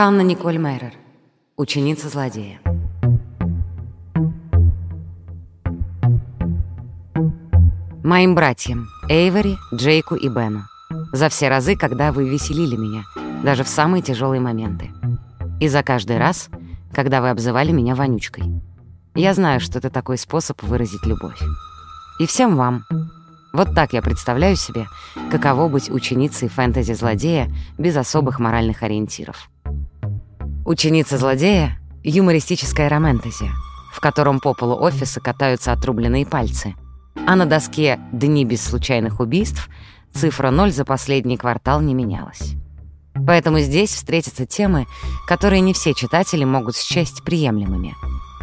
Ханна Николь Мейрер, ученица злодея. Моим братьям, Эйвори, Джейку и Бену. За все разы, когда вы веселили меня, даже в самые тяжелые моменты. И за каждый раз, когда вы обзывали меня вонючкой. Я знаю, что это такой способ выразить любовь. И всем вам. Вот так я представляю себе, каково быть ученицей фэнтези-злодея без особых моральных ориентиров. Ученица-злодея — юмористическая романтезия, в котором по полу офиса катаются отрубленные пальцы, а на доске «Дни без случайных убийств» цифра 0 за последний квартал не менялась. Поэтому здесь встретятся темы, которые не все читатели могут счесть приемлемыми.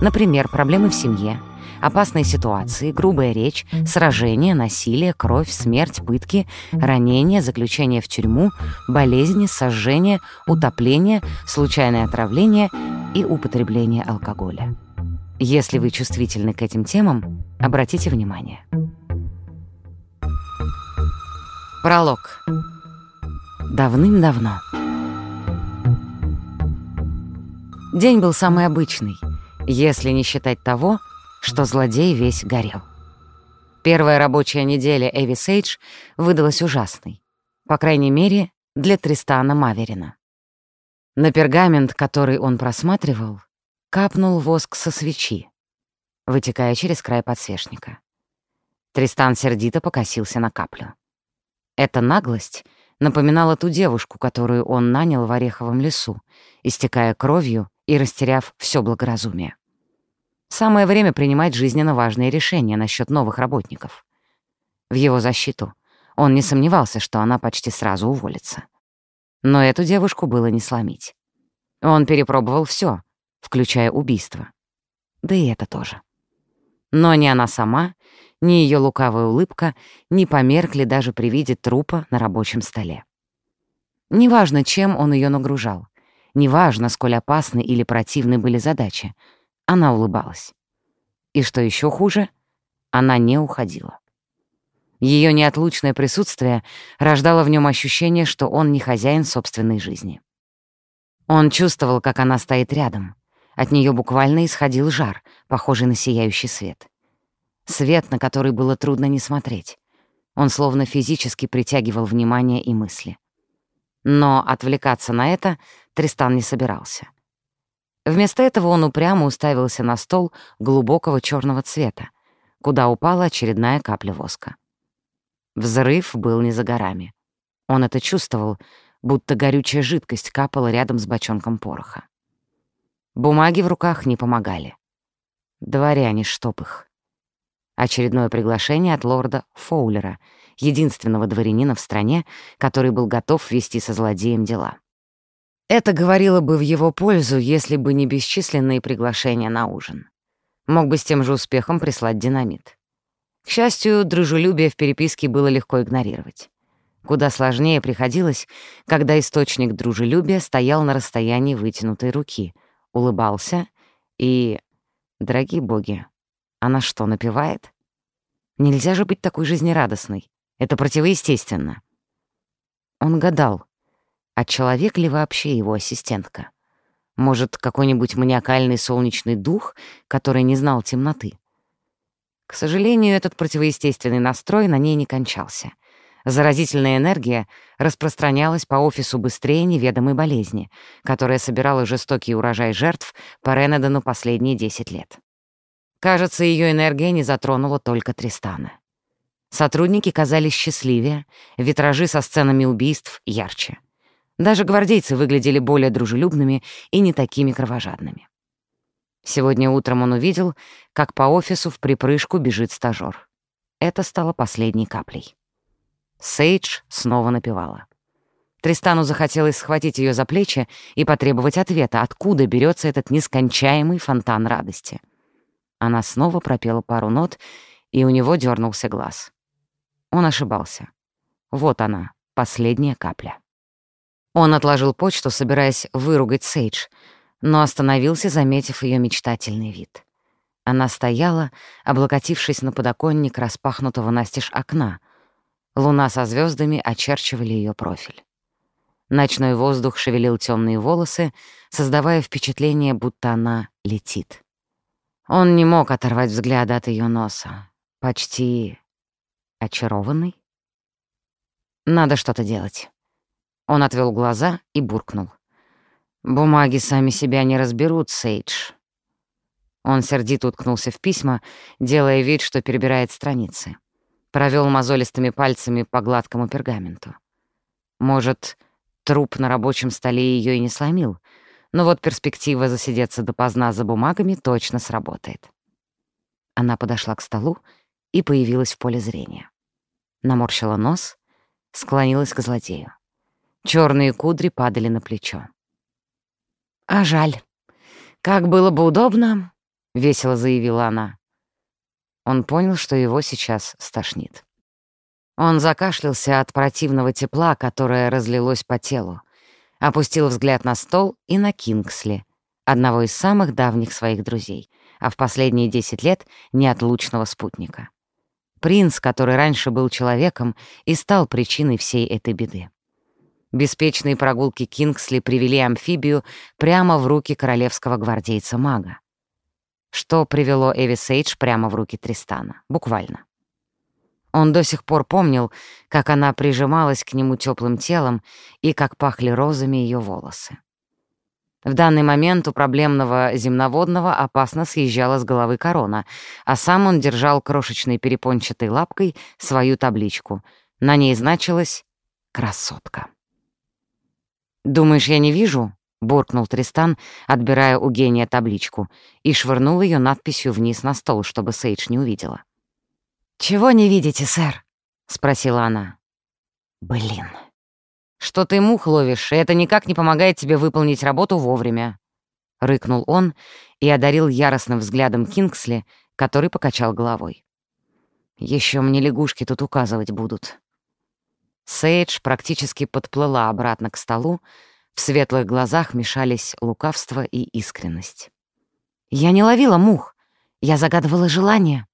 Например, проблемы в семье, опасные ситуации, грубая речь, сражения, насилие, кровь, смерть, пытки, ранения, заключение в тюрьму, болезни, сожжение, утопление, случайное отравление и употребление алкоголя. Если вы чувствительны к этим темам, обратите внимание. Пролог. Давным-давно. День был самый обычный, если не считать того, что злодей весь горел. Первая рабочая неделя Эви Сейдж выдалась ужасной. По крайней мере, для Тристана Маверина. На пергамент, который он просматривал, капнул воск со свечи, вытекая через край подсвечника. Тристан сердито покосился на каплю. Эта наглость напоминала ту девушку, которую он нанял в Ореховом лесу, истекая кровью и растеряв все благоразумие. Самое время принимать жизненно важные решения насчет новых работников. В его защиту он не сомневался, что она почти сразу уволится. Но эту девушку было не сломить. Он перепробовал все, включая убийство. Да и это тоже. Но ни она сама, ни ее лукавая улыбка не померкли даже при виде трупа на рабочем столе. Неважно, чем он ее нагружал, неважно, сколь опасны или противны были задачи, она улыбалась. И что еще хуже, она не уходила. Ее неотлучное присутствие рождало в нем ощущение, что он не хозяин собственной жизни. Он чувствовал, как она стоит рядом. От нее буквально исходил жар, похожий на сияющий свет. Свет, на который было трудно не смотреть. Он словно физически притягивал внимание и мысли. Но отвлекаться на это Тристан не собирался. Вместо этого он упрямо уставился на стол глубокого черного цвета, куда упала очередная капля воска. Взрыв был не за горами. Он это чувствовал, будто горючая жидкость капала рядом с бочонком пороха. Бумаги в руках не помогали. Дворяне, чтоб их. Очередное приглашение от лорда Фоулера, единственного дворянина в стране, который был готов вести со злодеем дела. Это говорило бы в его пользу, если бы не бесчисленные приглашения на ужин. Мог бы с тем же успехом прислать динамит. К счастью, дружелюбие в переписке было легко игнорировать. Куда сложнее приходилось, когда источник дружелюбия стоял на расстоянии вытянутой руки, улыбался и... Дорогие боги, она что, напевает? Нельзя же быть такой жизнерадостной. Это противоестественно. Он гадал, а человек ли вообще его ассистентка? Может, какой-нибудь маниакальный солнечный дух, который не знал темноты? К сожалению, этот противоестественный настрой на ней не кончался. Заразительная энергия распространялась по офису быстрее неведомой болезни, которая собирала жестокий урожай жертв по Ренедону последние 10 лет. Кажется, ее энергия не затронула только Тристана. Сотрудники казались счастливее, витражи со сценами убийств ярче. Даже гвардейцы выглядели более дружелюбными и не такими кровожадными. Сегодня утром он увидел, как по офису в припрыжку бежит стажёр. Это стало последней каплей. Сейдж снова напевала. Тристану захотелось схватить ее за плечи и потребовать ответа, откуда берется этот нескончаемый фонтан радости. Она снова пропела пару нот, и у него дернулся глаз. Он ошибался. Вот она, последняя капля. Он отложил почту, собираясь выругать Сейдж, но остановился, заметив ее мечтательный вид. Она стояла, облокотившись на подоконник распахнутого настежь окна. Луна со звездами очерчивали ее профиль. Ночной воздух шевелил темные волосы, создавая впечатление, будто она летит. Он не мог оторвать взгляда от ее носа. Почти очарованный. Надо что-то делать. Он отвел глаза и буркнул. «Бумаги сами себя не разберут, Сейдж». Он сердито уткнулся в письма, делая вид, что перебирает страницы. Провел мозолистыми пальцами по гладкому пергаменту. Может, труп на рабочем столе ее и не сломил, но вот перспектива засидеться допоздна за бумагами точно сработает. Она подошла к столу и появилась в поле зрения. Наморщила нос, склонилась к злодею. Черные кудри падали на плечо. «А жаль. Как было бы удобно», — весело заявила она. Он понял, что его сейчас стошнит. Он закашлялся от противного тепла, которое разлилось по телу, опустил взгляд на стол и на Кингсли, одного из самых давних своих друзей, а в последние десять лет — неотлучного спутника. Принц, который раньше был человеком, и стал причиной всей этой беды. Беспечные прогулки Кингсли привели амфибию прямо в руки королевского гвардейца-мага. Что привело Эви Сейдж прямо в руки Тристана, буквально. Он до сих пор помнил, как она прижималась к нему теплым телом и как пахли розами ее волосы. В данный момент у проблемного земноводного опасно съезжала с головы корона, а сам он держал крошечной перепончатой лапкой свою табличку. На ней значилось «Красотка». «Думаешь, я не вижу?» — буркнул Тристан, отбирая у гения табличку, и швырнул ее надписью вниз на стол, чтобы Сейдж не увидела. «Чего не видите, сэр?» — спросила она. «Блин. Что ты мух ловишь, и это никак не помогает тебе выполнить работу вовремя», — рыкнул он и одарил яростным взглядом Кингсли, который покачал головой. Еще мне лягушки тут указывать будут». Сейдж практически подплыла обратно к столу, в светлых глазах мешались лукавство и искренность. «Я не ловила мух, я загадывала желание»,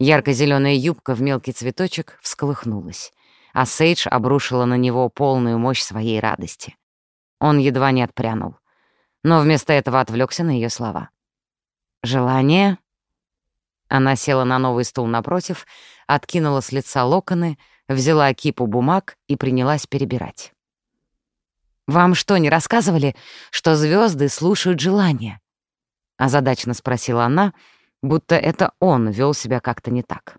Ярко-зеленая юбка в мелкий цветочек всколыхнулась, а Сейдж обрушила на него полную мощь своей радости. Он едва не отпрянул, но вместо этого отвлекся на ее слова. «Желание?» Она села на новый стул напротив, откинула с лица локоны, взяла кипу бумаг и принялась перебирать. «Вам что, не рассказывали, что звезды слушают желания?» — озадаченно спросила она, — будто это он вел себя как-то не так.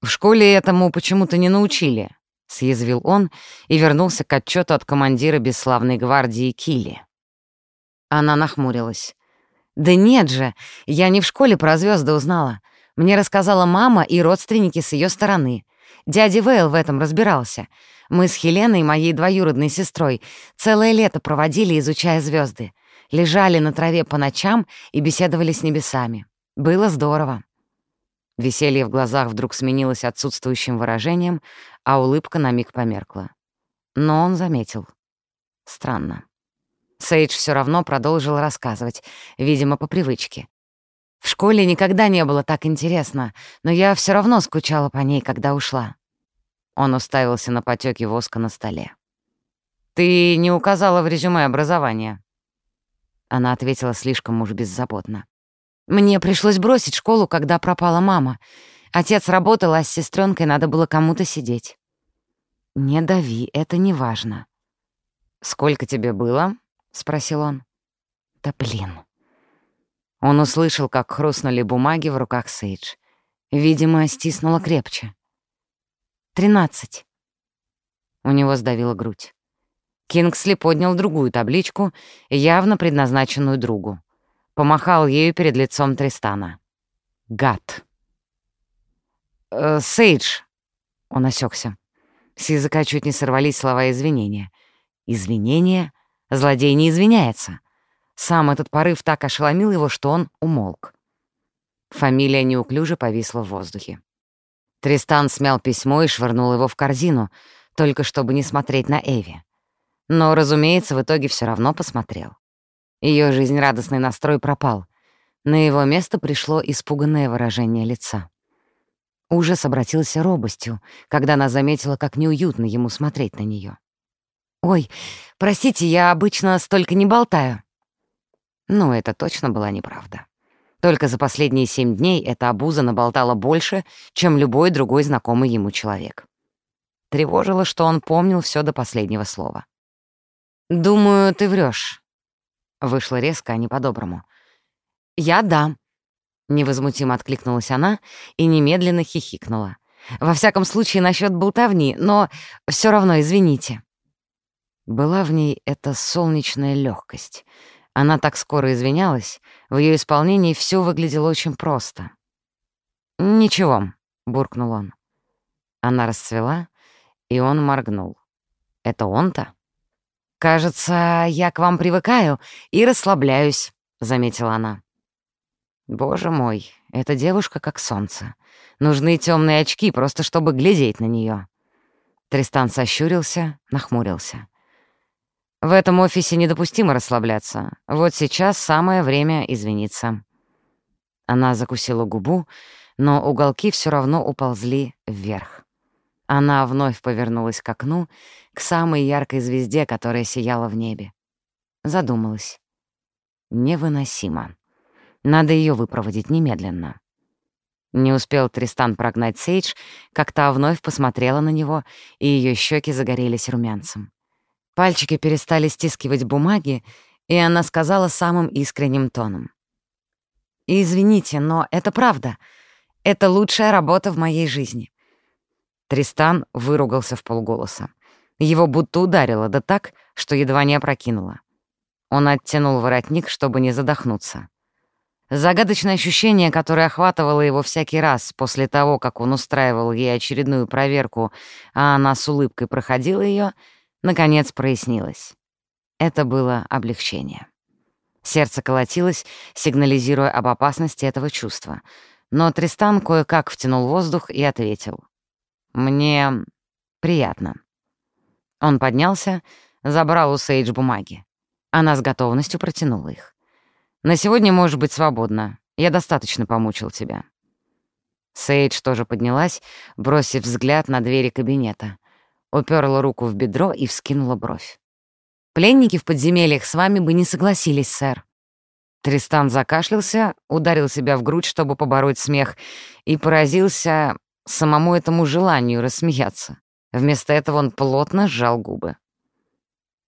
«В школе этому почему-то не научили», — съязвил он и вернулся к отчету от командира бесславной гвардии Кили. Она нахмурилась. «Да нет же, я не в школе про звезды узнала. Мне рассказала мама и родственники с ее стороны. Дядя Вейл в этом разбирался. Мы с Хеленой, моей двоюродной сестрой, целое лето проводили, изучая звезды лежали на траве по ночам и беседовали с небесами. Было здорово. Веселье в глазах вдруг сменилось отсутствующим выражением, а улыбка на миг померкла. Но он заметил. Странно. Сейдж все равно продолжил рассказывать, видимо, по привычке. В школе никогда не было так интересно, но я все равно скучала по ней, когда ушла. Он уставился на потеки воска на столе. «Ты не указала в резюме образование», она ответила слишком уж беззаботно. «Мне пришлось бросить школу, когда пропала мама. Отец работал, а с сестренкой надо было кому-то сидеть». «Не дави, это не важно». «Сколько тебе было?» — спросил он. «Да блин». Он услышал, как хрустнули бумаги в руках Сейдж. Видимо, стиснула крепче. «Тринадцать». У него сдавила грудь. Кингсли поднял другую табличку, явно предназначенную другу. Помахал ею перед лицом Тристана. «Гад». «Э, «Сейдж», — он осекся. С языка чуть не сорвались слова извинения. «Извинения? Злодей не извиняется». Сам этот порыв так ошеломил его, что он умолк. Фамилия неуклюже повисла в воздухе. Тристан смял письмо и швырнул его в корзину, только чтобы не смотреть на Эви. Но, разумеется, в итоге все равно посмотрел. Ее жизнерадостный настрой пропал. На его место пришло испуганное выражение лица. Ужас обратился робостью, когда она заметила, как неуютно ему смотреть на нее. «Ой, простите, я обычно столько не болтаю». Ну, это точно была неправда. Только за последние семь дней эта обуза наболтала больше, чем любой другой знакомый ему человек. Тревожило, что он помнил все до последнего слова. «Думаю, ты врешь. Вышло резко, а не по-доброму. «Я да», — невозмутимо откликнулась она и немедленно хихикнула. «Во всяком случае, насчет болтовни, но все равно извините». Была в ней эта солнечная легкость. Она так скоро извинялась, в ее исполнении все выглядело очень просто. «Ничего», — буркнул он. Она расцвела, и он моргнул. «Это он-то?» «Кажется, я к вам привыкаю и расслабляюсь», — заметила она. «Боже мой, эта девушка как солнце. Нужны темные очки, просто чтобы глядеть на нее. Тристан сощурился, нахмурился. В этом офисе недопустимо расслабляться. Вот сейчас самое время извиниться. Она закусила губу, но уголки все равно уползли вверх. Она вновь повернулась к окну, к самой яркой звезде, которая сияла в небе. Задумалась. Невыносимо. Надо ее выпроводить немедленно. Не успел Тристан прогнать Сейдж, как та вновь посмотрела на него, и ее щеки загорелись румянцем. Пальчики перестали стискивать бумаги, и она сказала самым искренним тоном. «Извините, но это правда. Это лучшая работа в моей жизни». Тристан выругался в полголоса. Его будто ударило, да так, что едва не опрокинуло. Он оттянул воротник, чтобы не задохнуться. Загадочное ощущение, которое охватывало его всякий раз после того, как он устраивал ей очередную проверку, а она с улыбкой проходила ее, — наконец прояснилось. Это было облегчение. Сердце колотилось, сигнализируя об опасности этого чувства. Но Тристан кое-как втянул воздух и ответил. «Мне приятно». Он поднялся, забрал у Сейдж бумаги. Она с готовностью протянула их. «На сегодня можешь быть свободна. Я достаточно помучил тебя». Сейдж тоже поднялась, бросив взгляд на двери кабинета. Уперла руку в бедро и вскинула бровь. «Пленники в подземельях с вами бы не согласились, сэр». Тристан закашлялся, ударил себя в грудь, чтобы побороть смех, и поразился самому этому желанию рассмеяться. Вместо этого он плотно сжал губы.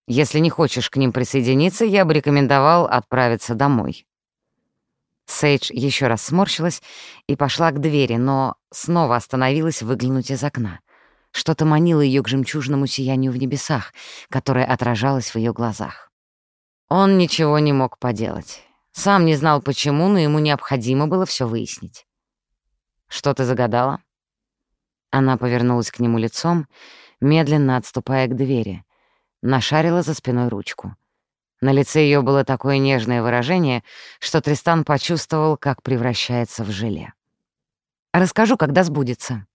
«Если не хочешь к ним присоединиться, я бы рекомендовал отправиться домой». Сейдж еще раз сморщилась и пошла к двери, но снова остановилась выглянуть из окна. Что-то манило ее к жемчужному сиянию в небесах, которое отражалось в ее глазах. Он ничего не мог поделать. Сам не знал почему, но ему необходимо было все выяснить. «Что ты загадала?» Она повернулась к нему лицом, медленно отступая к двери, нашарила за спиной ручку. На лице ее было такое нежное выражение, что Тристан почувствовал, как превращается в желе. «Расскажу, когда сбудется»,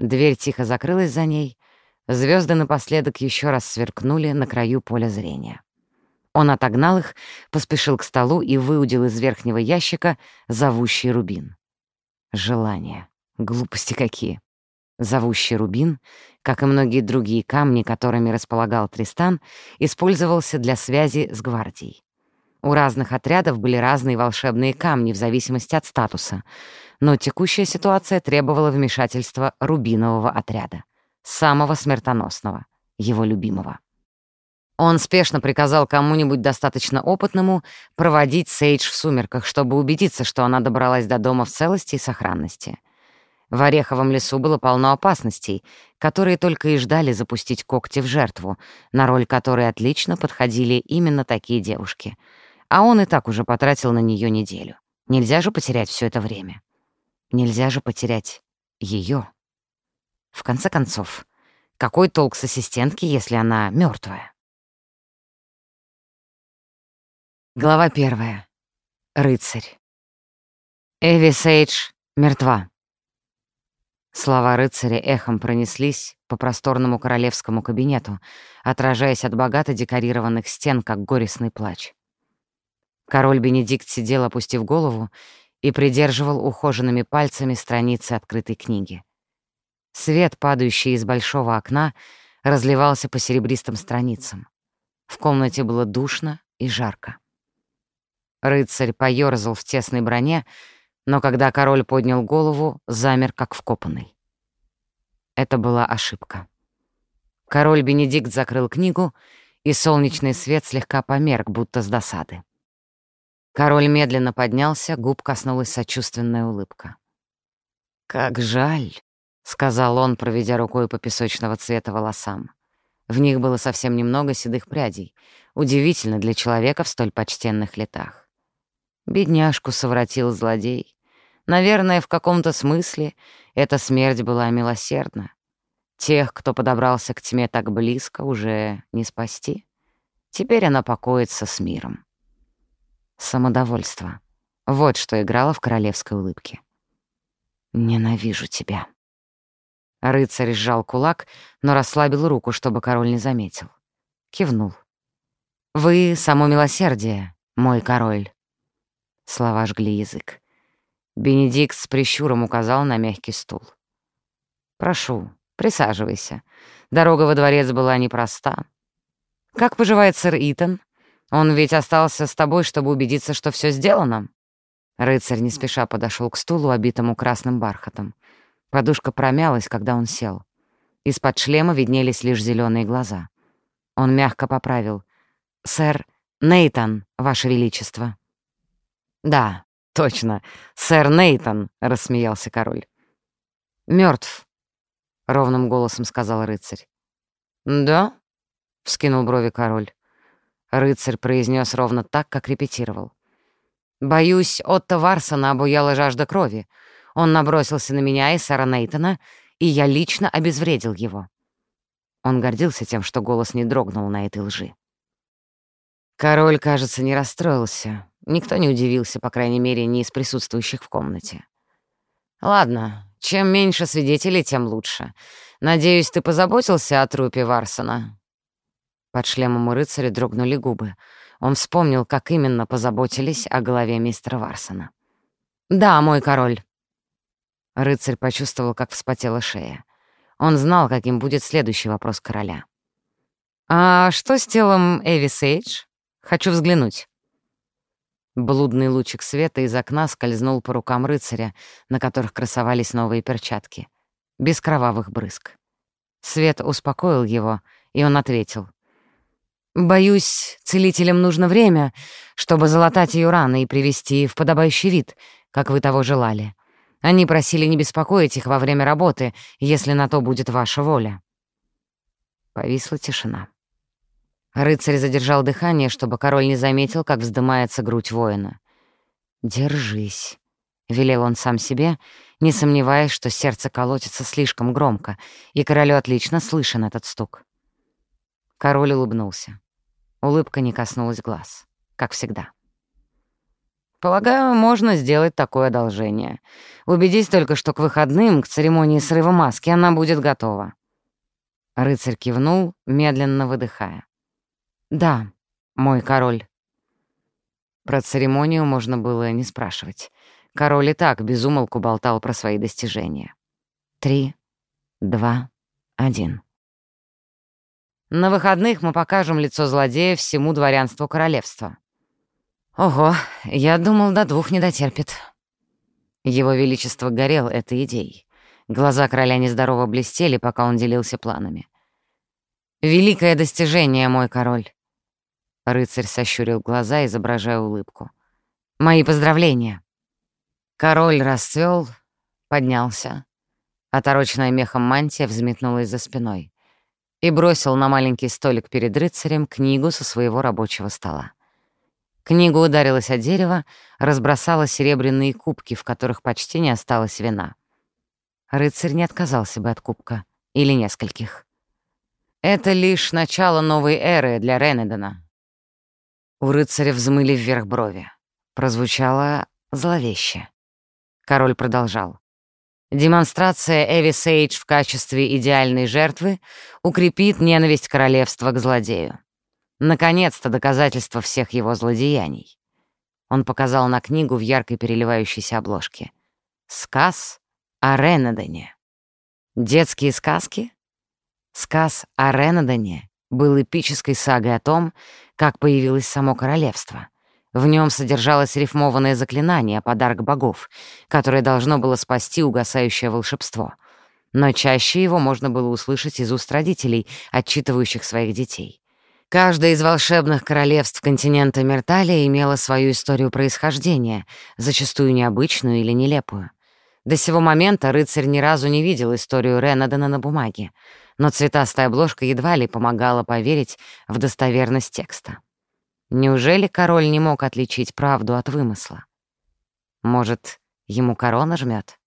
Дверь тихо закрылась за ней. Звезды напоследок еще раз сверкнули на краю поля зрения. Он отогнал их, поспешил к столу и выудил из верхнего ящика зовущий рубин. Желание. Глупости какие. Зовущий рубин, как и многие другие камни, которыми располагал Тристан, использовался для связи с гвардией. У разных отрядов были разные волшебные камни в зависимости от статуса, но текущая ситуация требовала вмешательства рубинового отряда, самого смертоносного, его любимого. Он спешно приказал кому-нибудь достаточно опытному проводить Сейдж в сумерках, чтобы убедиться, что она добралась до дома в целости и сохранности. В Ореховом лесу было полно опасностей, которые только и ждали запустить когти в жертву, на роль которой отлично подходили именно такие девушки — а он и так уже потратил на нее неделю. Нельзя же потерять все это время. Нельзя же потерять ее. В конце концов, какой толк с ассистентки, если она мертвая? Глава первая. Рыцарь. Эви Сейдж мертва. Слова рыцаря эхом пронеслись по просторному королевскому кабинету, отражаясь от богато декорированных стен, как горестный плач. Король Бенедикт сидел, опустив голову, и придерживал ухоженными пальцами страницы открытой книги. Свет, падающий из большого окна, разливался по серебристым страницам. В комнате было душно и жарко. Рыцарь поёрзал в тесной броне, но когда король поднял голову, замер как вкопанный. Это была ошибка. Король Бенедикт закрыл книгу, и солнечный свет слегка померк, будто с досады. Король медленно поднялся, губ коснулась сочувственная улыбка. «Как жаль», — сказал он, проведя рукой по песочного цвета волосам. В них было совсем немного седых прядей. Удивительно для человека в столь почтенных летах. Бедняжку совратил злодей. Наверное, в каком-то смысле эта смерть была милосердна. Тех, кто подобрался к тьме так близко, уже не спасти. Теперь она покоится с миром. Самодовольство. Вот что играло в королевской улыбке. «Ненавижу тебя». Рыцарь сжал кулак, но расслабил руку, чтобы король не заметил. Кивнул. «Вы — само милосердие, мой король». Слова жгли язык. Бенедикт с прищуром указал на мягкий стул. «Прошу, присаживайся. Дорога во дворец была непроста. Как поживает сэр Итан? Он ведь остался с тобой, чтобы убедиться, что все сделано». Рыцарь не спеша подошел к стулу, обитому красным бархатом. Подушка промялась, когда он сел. Из-под шлема виднелись лишь зеленые глаза. Он мягко поправил. «Сэр Нейтан, Ваше Величество». «Да, точно, сэр Нейтан», — рассмеялся король. Мертв, ровным голосом сказал рыцарь. «Да?» — вскинул брови король. Рыцарь произнес ровно так, как репетировал. «Боюсь, Отто Варсона обуяла жажда крови. Он набросился на меня и Сара Нейтона, и я лично обезвредил его». Он гордился тем, что голос не дрогнул на этой лжи. Король, кажется, не расстроился. Никто не удивился, по крайней мере, не из присутствующих в комнате. «Ладно, чем меньше свидетелей, тем лучше. Надеюсь, ты позаботился о трупе Варсона?» Под шлемом у рыцаря дрогнули губы. Он вспомнил, как именно позаботились о голове мистера Варсона. «Да, мой король». Рыцарь почувствовал, как вспотела шея. Он знал, каким будет следующий вопрос короля. «А что с телом Эви Сейдж? Хочу взглянуть». Блудный лучик света из окна скользнул по рукам рыцаря, на которых красовались новые перчатки. Без кровавых брызг. Свет успокоил его, и он ответил. «Боюсь, целителям нужно время, чтобы залатать ее раны и привести в подобающий вид, как вы того желали. Они просили не беспокоить их во время работы, если на то будет ваша воля». Повисла тишина. Рыцарь задержал дыхание, чтобы король не заметил, как вздымается грудь воина. «Держись», — велел он сам себе, не сомневаясь, что сердце колотится слишком громко, и королю отлично слышен этот стук. Король улыбнулся. Улыбка не коснулась глаз, как всегда. «Полагаю, можно сделать такое одолжение. Убедись только, что к выходным, к церемонии срыва маски, она будет готова». Рыцарь кивнул, медленно выдыхая. «Да, мой король». Про церемонию можно было не спрашивать. Король и так безумолку болтал про свои достижения. Три, два, один. На выходных мы покажем лицо злодея всему дворянству королевства. Ого, я думал, до двух не дотерпит. Его Величество горел этой идеей. Глаза короля нездорово блестели, пока он делился планами. «Великое достижение, мой король. Рыцарь сощурил глаза, изображая улыбку. «Мои поздравления!» Король расцвел, поднялся. Отороченная мехом мантия взметнулась за спиной и бросил на маленький столик перед рыцарем книгу со своего рабочего стола. Книга ударилась о дерево, разбросала серебряные кубки, в которых почти не осталось вина. Рыцарь не отказался бы от кубка или нескольких. Это лишь начало новой эры для Ренедона, у рыцаря взмыли вверх брови. Прозвучало зловеще. Король продолжал. Демонстрация Эви Сейдж в качестве идеальной жертвы укрепит ненависть королевства к злодею. Наконец-то доказательство всех его злодеяний. Он показал на книгу в яркой переливающейся обложке. «Сказ о Ренедене». «Детские сказки?» Сказ о Ренадоне был эпической сагой о том, как появилось само королевство. В нем содержалось рифмованное заклинание, подарок богов, которое должно было спасти угасающее волшебство. Но чаще его можно было услышать из уст родителей, отчитывающих своих детей. Каждое из волшебных королевств континента Мерталия имело свою историю происхождения, зачастую необычную или нелепую. До сего момента рыцарь ни разу не видел историю Ренадена на бумаге, но цветастая обложка едва ли помогала поверить в достоверность текста. Неужели король не мог отличить правду от вымысла? Может, ему корона жмет?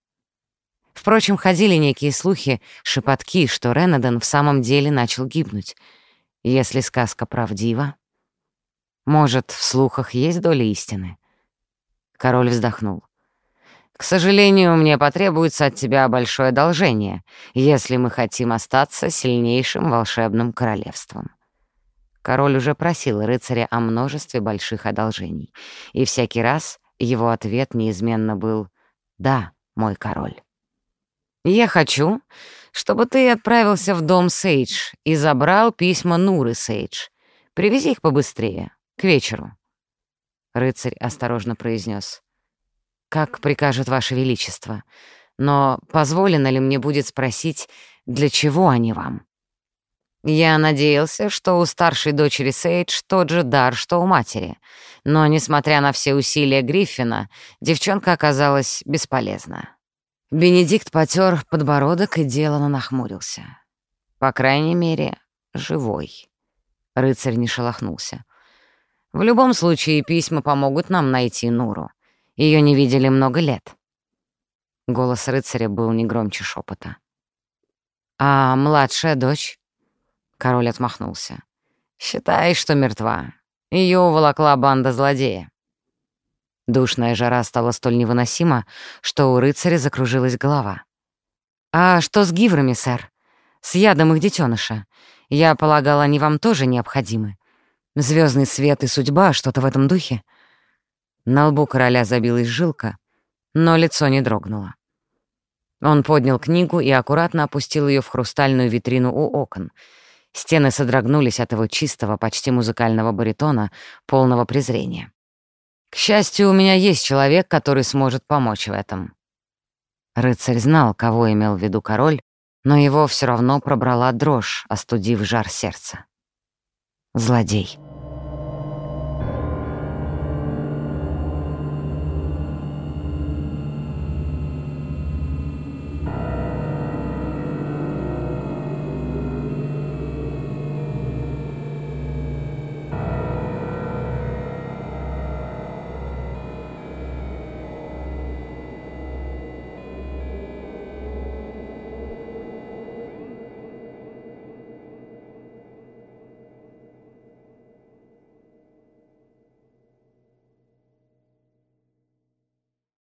Впрочем, ходили некие слухи, шепотки, что Ренаден в самом деле начал гибнуть — если сказка правдива, может, в слухах есть доля истины? Король вздохнул. К сожалению, мне потребуется от тебя большое одолжение, если мы хотим остаться сильнейшим волшебным королевством. Король уже просил рыцаря о множестве больших одолжений, и всякий раз его ответ неизменно был «Да, мой король». «Я хочу, чтобы ты отправился в дом Сейдж и забрал письма Нуры Сейдж. Привези их побыстрее, к вечеру». Рыцарь осторожно произнес: «Как прикажет Ваше Величество, но позволено ли мне будет спросить, для чего они вам?» Я надеялся, что у старшей дочери Сейдж тот же дар, что у матери. Но, несмотря на все усилия Гриффина, девчонка оказалась бесполезна. Бенедикт потер подбородок и делано нахмурился. По крайней мере, живой. Рыцарь не шелохнулся. В любом случае, письма помогут нам найти Нуру. Ее не видели много лет. Голос рыцаря был не громче шепота. «А младшая дочь?» Король отмахнулся. «Считай, что мертва. Ее уволокла банда злодея. Душная жара стала столь невыносима, что у рыцаря закружилась голова. «А что с гиврами, сэр? С ядом их детеныша? Я полагал, они вам тоже необходимы. Звездный свет и судьба, что-то в этом духе?» На лбу короля забилась жилка, но лицо не дрогнуло. Он поднял книгу и аккуратно опустил ее в хрустальную витрину у окон. Стены содрогнулись от его чистого, почти музыкального баритона, полного презрения. К счастью, у меня есть человек, который сможет помочь в этом». Рыцарь знал, кого имел в виду король, но его все равно пробрала дрожь, остудив жар сердца. Злодей.